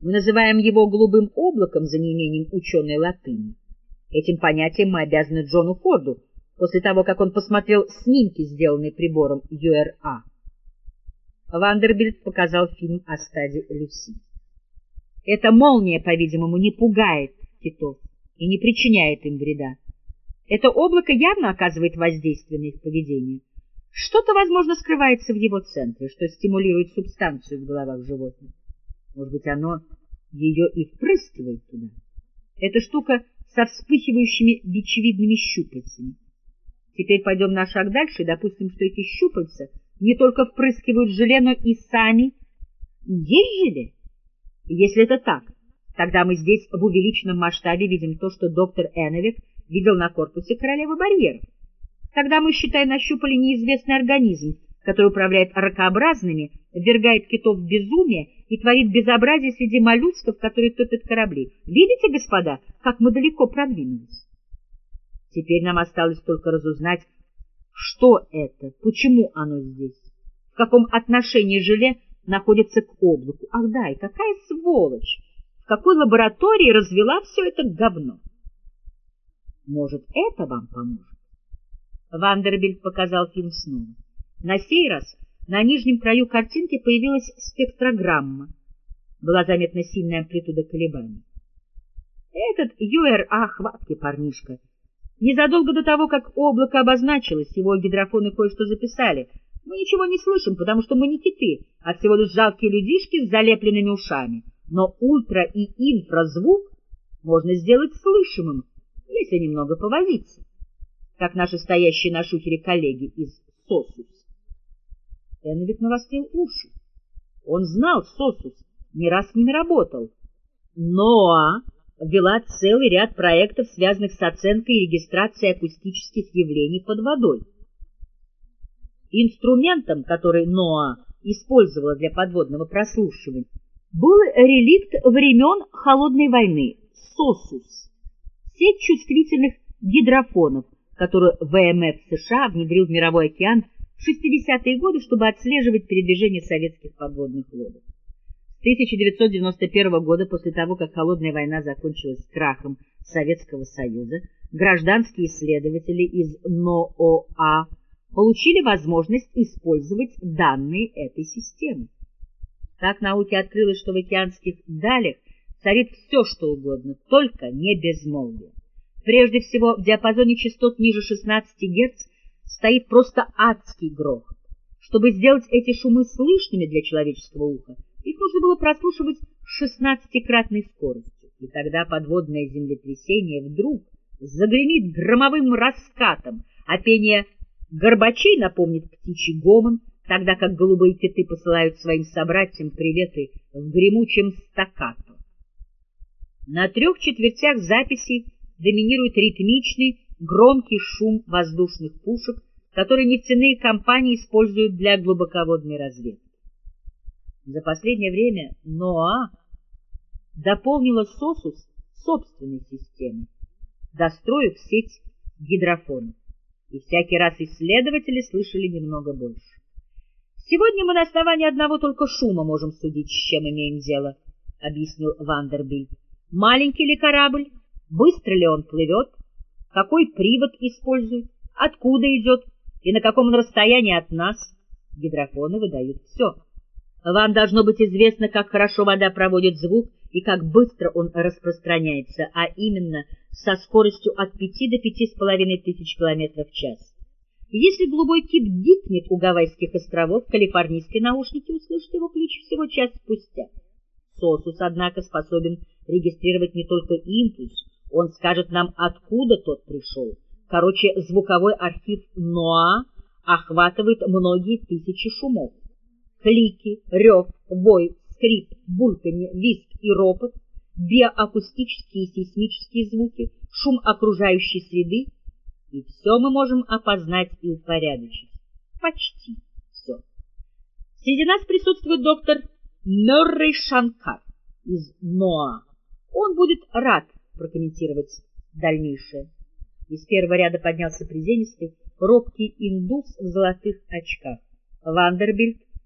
Мы называем его голубым облаком за неимением ученой латыни. Этим понятием мы обязаны Джону Форду, после того, как он посмотрел снимки, сделанные прибором ЮРА. Вандербильд показал фильм о стаде Люси. Эта молния, по-видимому, не пугает китов и не причиняет им вреда. Это облако явно оказывает воздействие на их поведение. Что-то, возможно, скрывается в его центре, что стимулирует субстанцию в головах животных. Может быть, оно ее и впрыскивает туда. Эта штука со вспыхивающими бичевидными щупальцами. Теперь пойдем на шаг дальше и допустим, что эти щупальца не только впрыскивают желе, но и сами есть желе. Если это так, тогда мы здесь в увеличенном масштабе видим то, что доктор Эновик видел на корпусе королевы барьеров. Тогда мы, считай, нащупали неизвестный организм, который управляет ракообразными, ввергает китов в безумие и творит безобразие среди моллюсков, которые топят корабли. Видите, господа, как мы далеко продвинулись? Теперь нам осталось только разузнать, что это, почему оно здесь, в каком отношении желе находится к облаку. Ах да, и какая сволочь! В какой лаборатории развела все это говно? Может, это вам поможет? Вандербильд показал фильм снова. На сей раз на нижнем краю картинки появилась спектрограмма. Была заметна сильная амплитуда колебаний. Этот ЮРА хваткий парнишка. Незадолго до того, как облако обозначилось, его гидрофоны кое-что записали. Мы ничего не слышим, потому что мы не киты, а всего лишь жалкие людишки с залепленными ушами. Но ультра- и инфразвук можно сделать слышимым, если немного повозиться, как наши стоящие на шухере коллеги из СОСУС. Эновик навострил уши. Он знал СОСУС, не раз с ними работал. НОА ввела целый ряд проектов, связанных с оценкой и регистрацией акустических явлений под водой. Инструментом, который НОА использовала для подводного прослушивания, был реликт времен Холодной войны — СОСУС, сеть чувствительных гидрофонов, которую ВМФ США внедрил в мировой океан в 60-е годы, чтобы отслеживать передвижение советских подводных лодок. С 1991 года, после того, как Холодная война закончилась крахом Советского Союза, гражданские исследователи из НООА получили возможность использовать данные этой системы. Так науке открылось, что в океанских далях царит все, что угодно, только не безмолвие. Прежде всего, в диапазоне частот ниже 16 Гц стоит просто адский грохот. Чтобы сделать эти шумы слышными для человеческого уха, их нужно было прослушивать шестнадцатикратной скоростью, и тогда подводное землетрясение вдруг загремит громовым раскатом, а пение горбачей напомнит птичий гомон, тогда как голубые киты посылают своим собратьям приветы в гремучем стаккато. На трех четвертях записи доминирует ритмичный, громкий шум воздушных пушек, которые нефтяные компании используют для глубоководной разведки. За последнее время НОА дополнила СОСУС собственной системой, достроив сеть гидрофонов, и всякий раз исследователи слышали немного больше. «Сегодня мы на основании одного только шума можем судить, с чем имеем дело», — объяснил Вандербильд. «Маленький ли корабль? Быстро ли он плывет? Какой привод использует? Откуда идет? И на каком он расстоянии от нас?» Гидрофоны выдают все. Вам должно быть известно, как хорошо вода проводит звук и как быстро он распространяется, а именно со скоростью от 5 до 5,5 тысяч километров в час. Если голубой кит гикнет у Гавайских островов, калифорнийские наушники услышат его клич всего час спустя. Сосус, однако, способен регистрировать не только импульс, он скажет нам, откуда тот пришел. Короче, звуковой архив НОА охватывает многие тысячи шумов клики, рев, вой, скрип, бульканье, визг и ропот, биоакустические и сейсмические звуки, шум окружающей среды, и все мы можем опознать и упорядочить. Почти все. Среди нас присутствует доктор Мёррей Шанкар из НОА. Он будет рад прокомментировать дальнейшее. Из первого ряда поднялся приземистый, робкий индус в золотых очках. Вандербильд